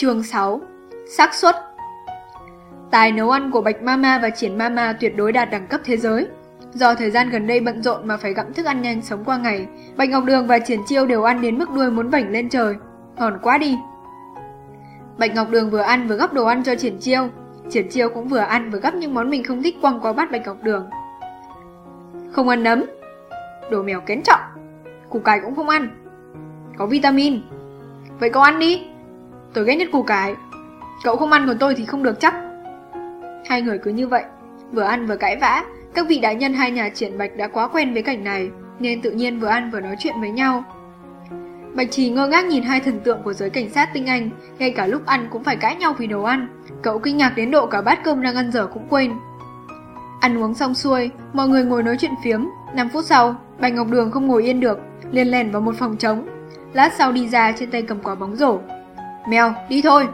Chương 6 xác suất Tài nấu ăn của Bạch Mama và Triển Mama tuyệt đối đạt đẳng cấp thế giới. Do thời gian gần đây bận rộn mà phải gặm thức ăn nhanh sống qua ngày, Bạch Ngọc Đường và Triển Chiêu đều ăn đến mức đuôi muốn vảnh lên trời. Ngon quá đi. Bạch Ngọc Đường vừa ăn vừa gắp đồ ăn cho Triển Chiêu. Triển Chiêu cũng vừa ăn vừa gắp những món mình không thích quăng qua bát Bạch Ngọc Đường. Không ăn nấm. Đồ mèo kén trọng. Củ cải cũng không ăn. Có vitamin. Vậy cậu ăn đi. Tôi ghét nhất củ cải. Cậu không ăn còn tôi thì không được chắc. Hai người cứ như vậy, vừa ăn vừa cãi vã. Các vị đại nhân hai nhà triển bạch đã quá quen với cảnh này, nên tự nhiên vừa ăn vừa nói chuyện với nhau. Bạch Trì ngơ ngác nhìn hai thần tượng của giới cảnh sát tinh anh, ngay cả lúc ăn cũng phải cãi nhau vì đồ ăn. Cậu kinh ngạc đến độ cả bát cơm đang ăn dở cũng quên. Ăn uống xong xuôi, mọi người ngồi nói chuyện phiếm. 5 phút sau, Bạch Ngọc Đường không ngồi yên được, liền lèn vào một phòng trống. Lát sau đi ra trên tay cầm quả bóng rổ. Mèo, đi thôi.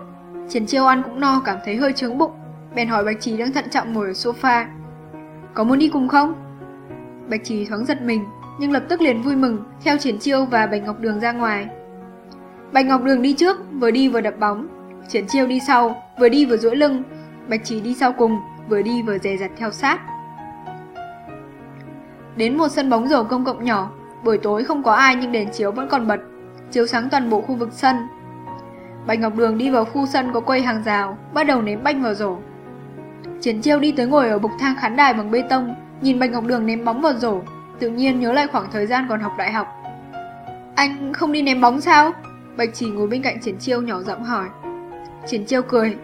Triển chiêu ăn cũng no cảm thấy hơi trướng bụng. Bèn hỏi Bạch Trì đang thận trọng ngồi ở sofa. Có muốn đi cùng không? Bạch Trì thoáng giật mình, nhưng lập tức liền vui mừng, theo Triển Chiêu và Bạch Ngọc Đường ra ngoài. Bạch Ngọc Đường đi trước, vừa đi vừa đập bóng. Triển Chiêu đi sau, vừa đi vừa duỗi lưng. Bạch Trì đi sau cùng, vừa đi vừa dè dặt theo sát. Đến một sân bóng rổ công cộng nhỏ, buổi tối không có ai nhưng đèn chiếu vẫn còn bật, chiếu sáng toàn bộ khu vực sân. Bạch Ngọc Đường đi vào khu sân có quây hàng rào, bắt đầu ném banh vào rổ. Triển Chiêu đi tới ngồi ở bục thang khán đài bằng bê tông, nhìn Bạch Ngọc Đường ném bóng vào rổ, tự nhiên nhớ lại khoảng thời gian còn học đại học. Anh không đi ném bóng sao? Bạch Chỉ ngồi bên cạnh Triển Chiêu nhỏ giọng hỏi. Triển Chiêu cười.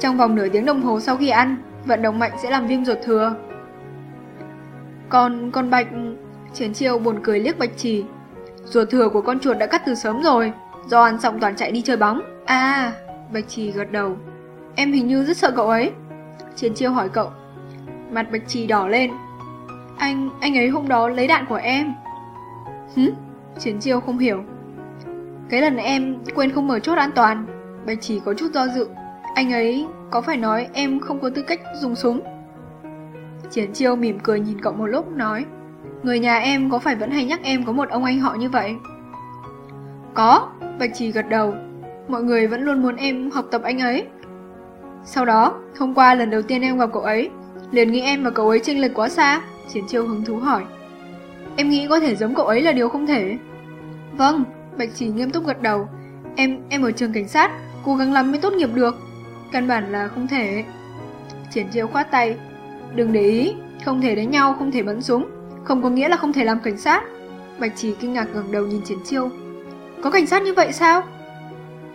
Trong vòng nửa tiếng đồng hồ sau khi ăn, vận động mạnh sẽ làm viêm ruột thừa. Còn con Bạch... Triển Chiêu buồn cười liếc Bạch Chỉ. Ruột thừa của con chuột đã cắt từ sớm rồi, do ăn xong toàn chạy đi chơi bóng. À, Bạch Trì gật đầu. Em hình như rất sợ cậu ấy. Chiến Chiêu hỏi cậu. Mặt Bạch Trì đỏ lên. Anh, anh ấy hôm đó lấy đạn của em. Hứ? Chiến Chiêu không hiểu. Cái lần em quên không mở chốt an toàn, Bạch Trì có chút do dự. Anh ấy có phải nói em không có tư cách dùng súng? Chiến Chiêu mỉm cười nhìn cậu một lúc nói. Người nhà em có phải vẫn hay nhắc em có một ông anh họ như vậy? Có, Bạch Trì gật đầu. Mọi người vẫn luôn muốn em học tập anh ấy. Sau đó, hôm qua lần đầu tiên em gặp cậu ấy, liền nghĩ em và cậu ấy chênh lệch quá xa. Chiến chiêu hứng thú hỏi. Em nghĩ có thể giống cậu ấy là điều không thể. Vâng, Bạch Chỉ nghiêm túc gật đầu. Em em ở trường cảnh sát, cố gắng lắm mới tốt nghiệp được. Căn bản là không thể. Triển chiêu khoát tay. Đừng để ý, không thể đánh nhau, không thể bắn súng. Không có nghĩa là không thể làm cảnh sát. Bạch Chỉ kinh ngạc ngẩng đầu nhìn Triển chiêu. Có cảnh sát như vậy sao?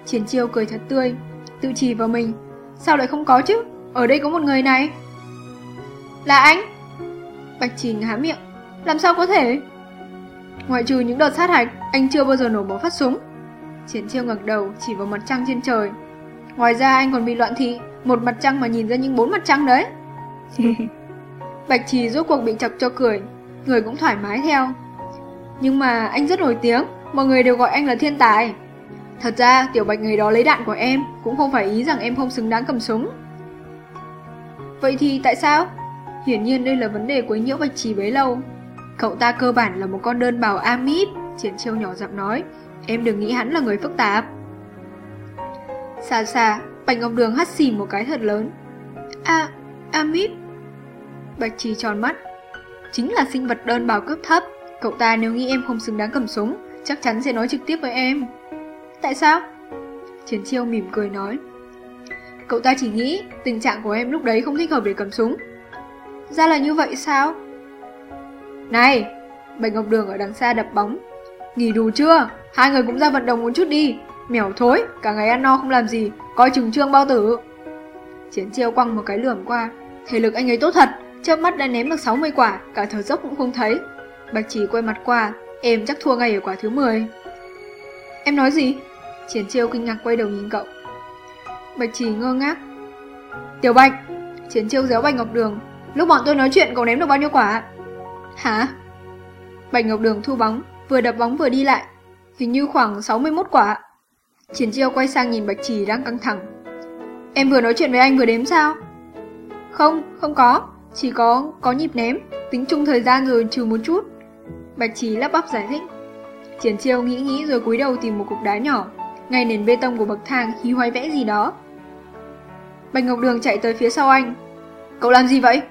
Triển chiêu cười thật tươi, tự trì vào mình. Sao lại không có chứ? Ở đây có một người này. Là anh? Bạch Trình há miệng. Làm sao có thể? Ngoại trừ những đợt sát hạch, anh chưa bao giờ nổ một phát súng. Triển chiêu ngẩng đầu chỉ vào mặt trăng trên trời. Ngoài ra anh còn bị loạn thị, một mặt trăng mà nhìn ra những bốn mặt trăng đấy. Bạch Trì rốt cuộc bị chọc cho cười, người cũng thoải mái theo. Nhưng mà anh rất nổi tiếng, mọi người đều gọi anh là thiên tài. Thật ra, tiểu bạch người đó lấy đạn của em, cũng không phải ý rằng em không xứng đáng cầm súng. Vậy thì tại sao? Hiển nhiên đây là vấn đề quấy nhiễu bạch trì bấy lâu. Cậu ta cơ bản là một con đơn bào amip, triển chiêu nhỏ giọng nói. Em đừng nghĩ hắn là người phức tạp. Xa xa, Bạch Ngọc Đường hắt xì một cái thật lớn. A, amip. Bạch trì tròn mắt. Chính là sinh vật đơn bào cấp thấp. Cậu ta nếu nghĩ em không xứng đáng cầm súng, chắc chắn sẽ nói trực tiếp với em. Tại sao? chiến chiêu mỉm cười nói. Cậu ta chỉ nghĩ tình trạng của em lúc đấy không thích hợp để cầm súng. Ra là như vậy sao? Này! Bạch Ngọc Đường ở đằng xa đập bóng. Nghỉ đủ chưa? Hai người cũng ra vận động một chút đi. Mèo thối, cả ngày ăn no không làm gì, coi chừng trương bao tử. Chiến chiêu quăng một cái lườm qua. Thể lực anh ấy tốt thật, chớp mắt đã ném được 60 quả, cả thở dốc cũng không thấy. Bạch chỉ quay mặt qua, em chắc thua ngay ở quả thứ 10. Em nói gì? Triển chiêu kinh ngạc quay đầu nhìn cậu. Bạch chỉ ngơ ngác. Tiểu Bạch! Triển chiêu déo Bạch Ngọc Đường. Lúc bọn tôi nói chuyện cậu ném được bao nhiêu quả? Hả? Bạch Ngọc Đường thu bóng, vừa đập bóng vừa đi lại. Hình như khoảng 61 quả. Triển chiêu quay sang nhìn Bạch Trì đang căng thẳng. Em vừa nói chuyện với anh vừa đếm sao? Không, không có. Chỉ có có nhịp ném, tính chung thời gian rồi trừ một chút. Bạch Trì lắp bắp giải thích. Triển chiêu nghĩ nghĩ rồi cúi đầu tìm một cục đá nhỏ. ngay nền bê tông của bậc thang hí hoái vẽ gì đó. Bạch Ngọc Đường chạy tới phía sau anh. Cậu làm gì vậy?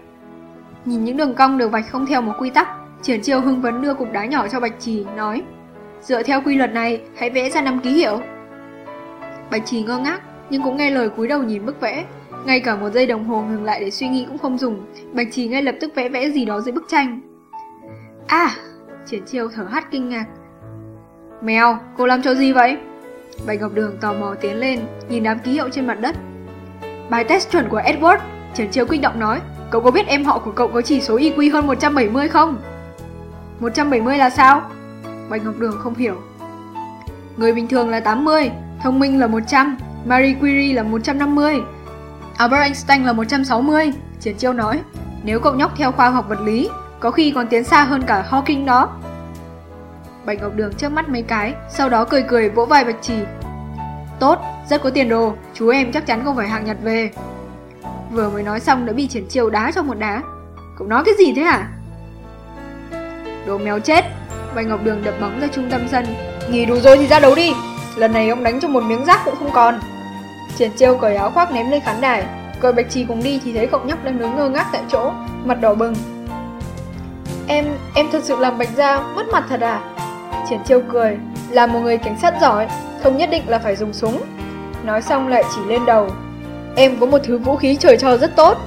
Nhìn những đường cong được vạch không theo một quy tắc, Triển Chiêu hưng vấn đưa cục đá nhỏ cho Bạch Trì, nói Dựa theo quy luật này, hãy vẽ ra năm ký hiệu. Bạch Trì ngơ ngác, nhưng cũng nghe lời cúi đầu nhìn bức vẽ. Ngay cả một giây đồng hồ ngừng lại để suy nghĩ cũng không dùng, Bạch Trì ngay lập tức vẽ vẽ gì đó dưới bức tranh. À! Triển Chiêu thở hắt kinh ngạc. Mèo, cô làm cho gì vậy? Bạch Ngọc Đường tò mò tiến lên, nhìn đám ký hiệu trên mặt đất. Bài test chuẩn của Edward, Trần Chiêu kích động nói, cậu có biết em họ của cậu có chỉ số IQ hơn 170 không? 170 là sao? Bạch Ngọc Đường không hiểu. Người bình thường là 80, thông minh là 100, Marie Curie là 150, Albert Einstein là 160, Triển Chiêu nói. Nếu cậu nhóc theo khoa học vật lý, có khi còn tiến xa hơn cả Hawking đó. Bạch Ngọc Đường trước mắt mấy cái, sau đó cười cười vỗ vai Bạch Trì. Tốt, rất có tiền đồ, chú em chắc chắn không phải hàng nhặt về. Vừa mới nói xong đã bị triển chiều đá cho một đá. Cậu nói cái gì thế hả? Đồ mèo chết. Bạch Ngọc Đường đập bóng ra trung tâm sân. Nghỉ đủ rồi thì ra đấu đi. Lần này ông đánh cho một miếng rác cũng không còn. Triển chiêu cởi áo khoác ném lên khán đài. Cởi Bạch Trì cùng đi thì thấy cậu nhóc đang đứng ngơ ngác tại chỗ, mặt đỏ bừng. Em, em thật sự làm Bạch Gia mất mặt thật à? Triển chiêu cười, là một người cảnh sát giỏi, không nhất định là phải dùng súng. Nói xong lại chỉ lên đầu. Em có một thứ vũ khí trời cho rất tốt.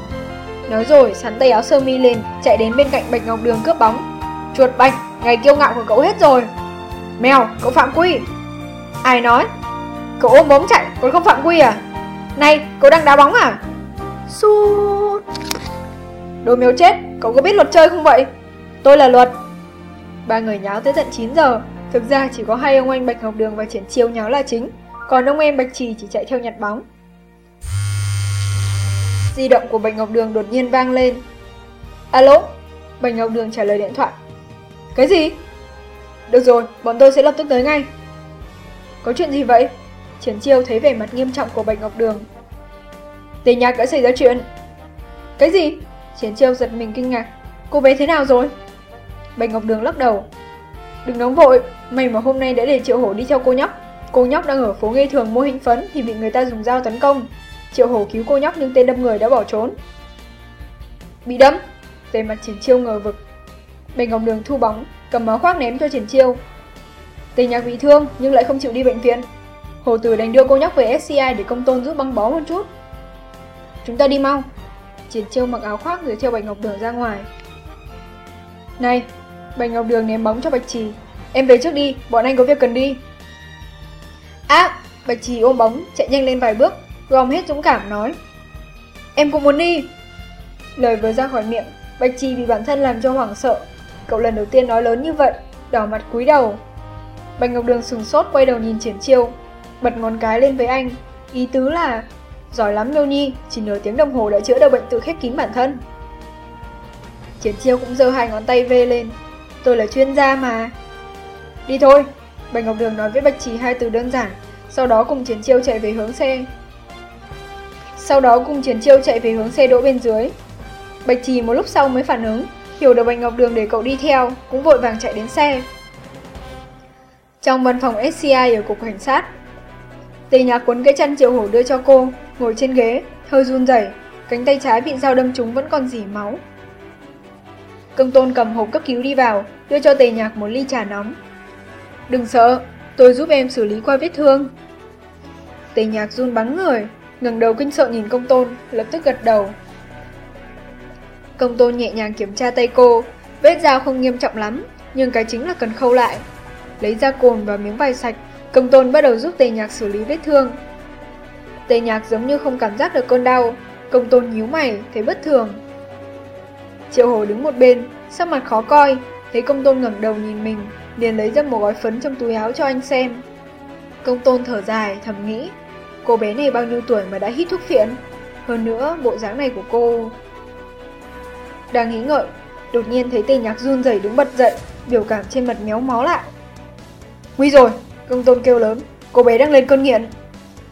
Nói rồi, sắn tay áo sơ mi lên, chạy đến bên cạnh Bạch Ngọc Đường cướp bóng. Chuột Bạch, ngày kiêu ngạo của cậu hết rồi. Mèo, cậu phạm quy. Ai nói? Cậu ôm bóng chạy, còn không phạm quy à? Này, cậu đang đá bóng à? Sút. Đồ mèo chết, cậu có biết luật chơi không vậy? Tôi là luật. Ba người nháo tới tận 9 giờ, thực ra chỉ có hai ông anh Bạch Ngọc Đường và Triển Chiêu nháo là chính, còn ông em Bạch Trì chỉ chạy theo nhặt bóng. Di động của Bạch Ngọc Đường đột nhiên vang lên. Alo? Bạch Ngọc Đường trả lời điện thoại. Cái gì? Được rồi, bọn tôi sẽ lập tức tới ngay. Có chuyện gì vậy? Triển Chiêu thấy vẻ mặt nghiêm trọng của Bạch Ngọc Đường. Tề nhạc đã xảy ra chuyện. Cái gì? Triển Chiêu giật mình kinh ngạc. Cô bé thế nào rồi? Bạch Ngọc Đường lắc đầu. Đừng nóng vội, mày mà hôm nay đã để Triệu Hổ đi theo cô nhóc. Cô nhóc đang ở phố ngây thường mua hình phấn thì bị người ta dùng dao tấn công. Triệu Hổ cứu cô nhóc nhưng tên đâm người đã bỏ trốn. Bị đâm? Về mặt Triển Chiêu ngờ vực. Bạch Ngọc Đường thu bóng, cầm áo khoác ném cho Triển Chiêu. Tề nhạc bị thương nhưng lại không chịu đi bệnh viện. Hồ Tử đành đưa cô nhóc về SCI để công tôn giúp băng bó một chút. Chúng ta đi mau. Triển Chiêu mặc áo khoác rồi theo Bạch Ngọc Đường ra ngoài. Này, Bạch Ngọc Đường ném bóng cho Bạch Trì. Em về trước đi, bọn anh có việc cần đi. À, Bạch Trì ôm bóng, chạy nhanh lên vài bước, gom hết dũng cảm nói. Em cũng muốn đi. Lời vừa ra khỏi miệng, Bạch Trì bị bản thân làm cho hoảng sợ. Cậu lần đầu tiên nói lớn như vậy, đỏ mặt cúi đầu. Bạch Ngọc Đường sừng sốt quay đầu nhìn triển chiêu, bật ngón cái lên với anh. Ý tứ là, giỏi lắm Miêu Nhi, chỉ nửa tiếng đồng hồ đã chữa được bệnh tự khép kín bản thân. Triển chiêu cũng giơ hai ngón tay vê lên. Tôi là chuyên gia mà. Đi thôi. Bạch Ngọc Đường nói với Bạch Trì hai từ đơn giản, sau đó cùng Triển chiêu chạy về hướng xe. Sau đó cùng Triển chiêu chạy về hướng xe đỗ bên dưới. Bạch Trì một lúc sau mới phản ứng, hiểu được Bạch Ngọc Đường để cậu đi theo, cũng vội vàng chạy đến xe. Trong văn phòng SCI ở cục cảnh sát, Tề nhạc cuốn cái chân triệu hổ đưa cho cô, ngồi trên ghế, hơi run rẩy, cánh tay trái bị dao đâm trúng vẫn còn dỉ máu. Công tôn cầm hộp cấp cứu đi vào, đưa cho tề nhạc một ly trà nóng. Đừng sợ, tôi giúp em xử lý qua vết thương. Tề nhạc run bắn người, ngẩng đầu kinh sợ nhìn công tôn, lập tức gật đầu. Công tôn nhẹ nhàng kiểm tra tay cô, vết dao không nghiêm trọng lắm, nhưng cái chính là cần khâu lại. Lấy ra cồn và miếng vải sạch, công tôn bắt đầu giúp tề nhạc xử lý vết thương. Tề nhạc giống như không cảm giác được cơn đau, công tôn nhíu mày, thấy bất thường, Triệu hồ đứng một bên, sắc mặt khó coi, thấy công tôn ngẩng đầu nhìn mình, liền lấy ra một gói phấn trong túi áo cho anh xem. Công tôn thở dài, thầm nghĩ, cô bé này bao nhiêu tuổi mà đã hít thuốc phiện, hơn nữa bộ dáng này của cô... Đang nghĩ ngợi, đột nhiên thấy tề nhạc run rẩy đứng bật dậy, biểu cảm trên mặt méo mó lại. Nguy rồi, công tôn kêu lớn, cô bé đang lên cơn nghiện.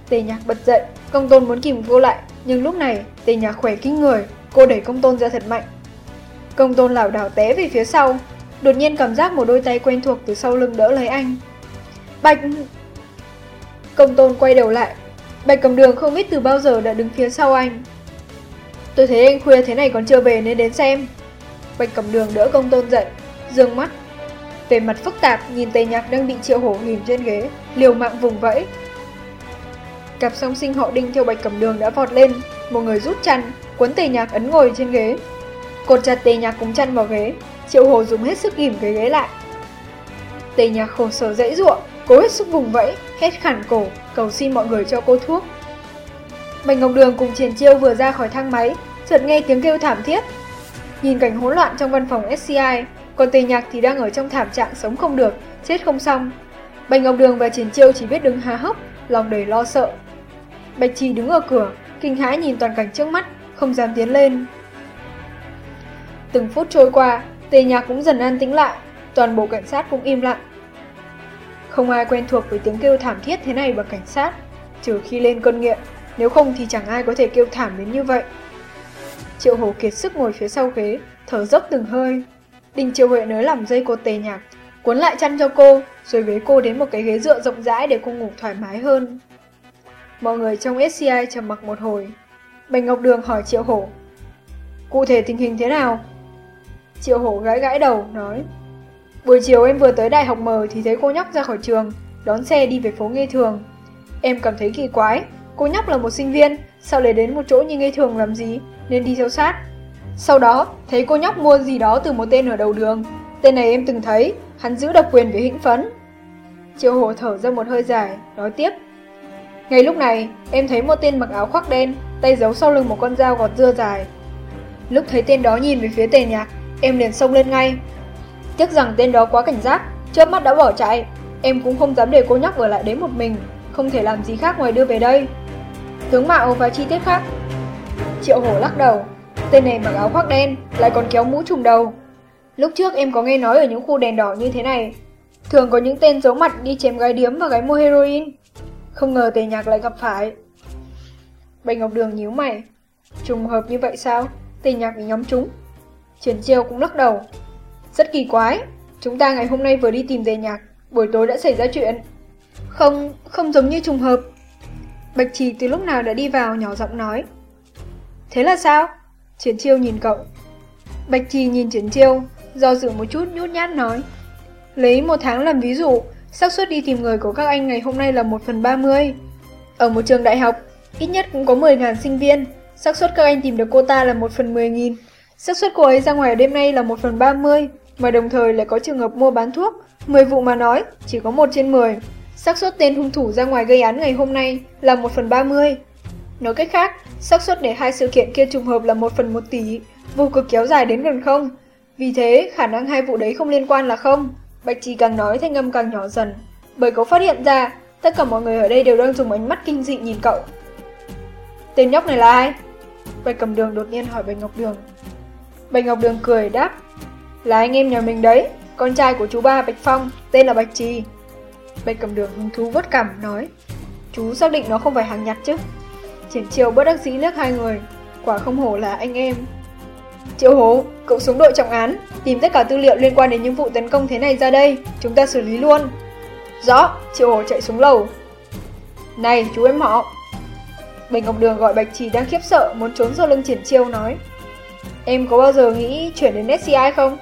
Tề nhạc bật dậy, công tôn muốn kìm cô lại, nhưng lúc này tề nhạc khỏe kinh người, cô đẩy công tôn ra thật mạnh, Công tôn lảo đảo té về phía sau, đột nhiên cảm giác một đôi tay quen thuộc từ sau lưng đỡ lấy anh. Bạch... Công tôn quay đầu lại. Bạch cầm đường không biết từ bao giờ đã đứng phía sau anh. Tôi thấy anh khuya thế này còn chưa về nên đến xem. Bạch cầm đường đỡ công tôn dậy, dương mắt. Về mặt phức tạp nhìn tề nhạc đang bị triệu hổ ghim trên ghế, liều mạng vùng vẫy. Cặp song sinh họ đinh theo bạch cầm đường đã vọt lên, một người rút chăn, cuốn tề nhạc ấn ngồi trên ghế. Cột chặt tề nhạc cùng chăn vào ghế, triệu hồ dùng hết sức ghim cái ghế lại. Tề nhạc khổ sở dãy ruộng, cố hết sức vùng vẫy, hét khản cổ, cầu xin mọi người cho cô thuốc. Bạch Ngọc Đường cùng Triển Chiêu vừa ra khỏi thang máy, chợt nghe tiếng kêu thảm thiết. Nhìn cảnh hỗn loạn trong văn phòng SCI, còn Tề Nhạc thì đang ở trong thảm trạng sống không được, chết không xong. Bạch Ngọc Đường và Triển Chiêu chỉ biết đứng há hốc, lòng đầy lo sợ. Bạch Trì đứng ở cửa, kinh hãi nhìn toàn cảnh trước mắt, không dám tiến lên. Từng phút trôi qua, Tề Nhạc cũng dần an tĩnh lại, toàn bộ cảnh sát cũng im lặng. Không ai quen thuộc với tiếng kêu thảm thiết thế này bằng cảnh sát, trừ khi lên cơn nghiện, nếu không thì chẳng ai có thể kêu thảm đến như vậy. Triệu Hổ kiệt sức ngồi phía sau ghế, thở dốc từng hơi. Đình Triệu Huệ nới lỏng dây cột tề nhạc, cuốn lại chăn cho cô, rồi bế cô đến một cái ghế dựa rộng rãi để cô ngủ thoải mái hơn. Mọi người trong SCI trầm mặc một hồi. Bành Ngọc Đường hỏi Triệu Hổ. Cụ thể tình hình thế nào? Triệu Hổ gãi gãi đầu, nói. Buổi chiều em vừa tới đại học mờ thì thấy cô nhóc ra khỏi trường, đón xe đi về phố Nghê Thường. Em cảm thấy kỳ quái, cô nhóc là một sinh viên, sao lại đến một chỗ như Nghê Thường làm gì, nên đi theo sát. Sau đó, thấy cô nhóc mua gì đó từ một tên ở đầu đường. Tên này em từng thấy, hắn giữ độc quyền với hĩnh phấn. Triệu Hổ thở ra một hơi dài, nói tiếp. Ngay lúc này, em thấy một tên mặc áo khoác đen, tay giấu sau lưng một con dao gọt dưa dài. Lúc thấy tên đó nhìn về phía tề nhạc, em liền xông lên ngay. Tiếc rằng tên đó quá cảnh giác, chớp mắt đã bỏ chạy. Em cũng không dám để cô nhóc ở lại đấy một mình, không thể làm gì khác ngoài đưa về đây. Tướng mạo và chi tiết khác. Triệu hổ lắc đầu, tên này mặc áo khoác đen, lại còn kéo mũ trùng đầu. Lúc trước em có nghe nói ở những khu đèn đỏ như thế này, thường có những tên giấu mặt đi chém gái điếm và gái mua heroin. Không ngờ tề nhạc lại gặp phải. Bạch Ngọc Đường nhíu mày. Trùng hợp như vậy sao? Tề nhạc bị nhóm chúng. Triển chiêu cũng lắc đầu. Rất kỳ quái. Chúng ta ngày hôm nay vừa đi tìm về nhạc, buổi tối đã xảy ra chuyện. Không, không giống như trùng hợp. Bạch Trì từ lúc nào đã đi vào nhỏ giọng nói. Thế là sao? Triển chiêu nhìn cậu. Bạch Trì nhìn Triển chiêu, do dự một chút nhút nhát nói. Lấy một tháng làm ví dụ, xác suất đi tìm người của các anh ngày hôm nay là 1 phần 30. Ở một trường đại học, ít nhất cũng có 10.000 sinh viên, xác suất các anh tìm được cô ta là 1 phần 10.000 xác suất cô ấy ra ngoài đêm nay là 1 phần 30, mà đồng thời lại có trường hợp mua bán thuốc. 10 vụ mà nói, chỉ có 1 trên 10. xác suất tên hung thủ ra ngoài gây án ngày hôm nay là 1 phần 30. Nói cách khác, xác suất để hai sự kiện kia trùng hợp là 1 phần 1 tỷ, vô cực kéo dài đến gần không. Vì thế, khả năng hai vụ đấy không liên quan là không. Bạch Trì càng nói thanh âm càng nhỏ dần, bởi cậu phát hiện ra tất cả mọi người ở đây đều đang dùng ánh mắt kinh dị nhìn cậu. Tên nhóc này là ai? Bạch Cầm Đường đột nhiên hỏi Bạch Ngọc Đường. Bạch Ngọc Đường cười đáp, là anh em nhà mình đấy, con trai của chú ba Bạch Phong, tên là Bạch Trì. Bạch Cầm Đường hứng thú vớt cảm nói, chú xác định nó không phải hàng nhặt chứ. Triển chiều bất đắc dĩ liếc hai người, quả không hổ là anh em. Triệu Hố, cậu xuống đội trọng án, tìm tất cả tư liệu liên quan đến những vụ tấn công thế này ra đây, chúng ta xử lý luôn. Rõ, Triệu Hổ chạy xuống lầu. Này, chú em họ. Bạch Ngọc Đường gọi Bạch Trì đang khiếp sợ muốn trốn sau lưng triển chiêu nói. Em có bao giờ nghĩ chuyển đến SCI không?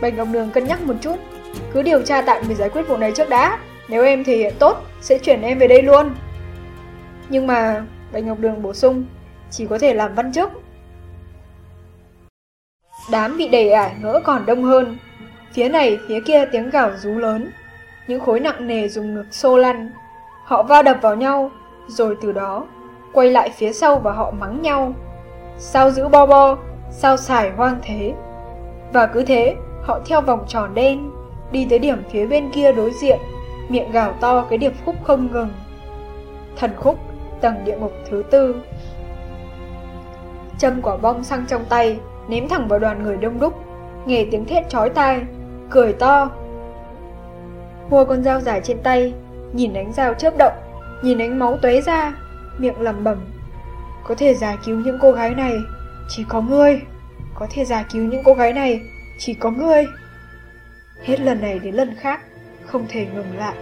Bạch Ngọc Đường cân nhắc một chút, cứ điều tra tạm để giải quyết vụ này trước đã. Nếu em thể hiện tốt, sẽ chuyển em về đây luôn. Nhưng mà, Bạch Ngọc Đường bổ sung, chỉ có thể làm văn chức. Đám bị đẩy ải ngỡ còn đông hơn. Phía này phía kia tiếng gào rú lớn. Những khối nặng nề dùng ngực xô lăn. Họ va đập vào nhau, rồi từ đó quay lại phía sau và họ mắng nhau. Sao giữ bo bo, sao xài hoang thế. Và cứ thế, họ theo vòng tròn đen, đi tới điểm phía bên kia đối diện, miệng gào to cái điệp khúc không ngừng. Thần khúc, tầng địa ngục thứ tư. Châm quả bom xăng trong tay, ném thẳng vào đoàn người đông đúc, nghe tiếng thét chói tai, cười to. mua con dao dài trên tay, nhìn ánh dao chớp động, nhìn ánh máu tuế ra, miệng lẩm bẩm. Có thể giải cứu những cô gái này, chỉ có ngươi. Có thể giải cứu những cô gái này, chỉ có ngươi. Hết lần này đến lần khác, không thể ngừng lại.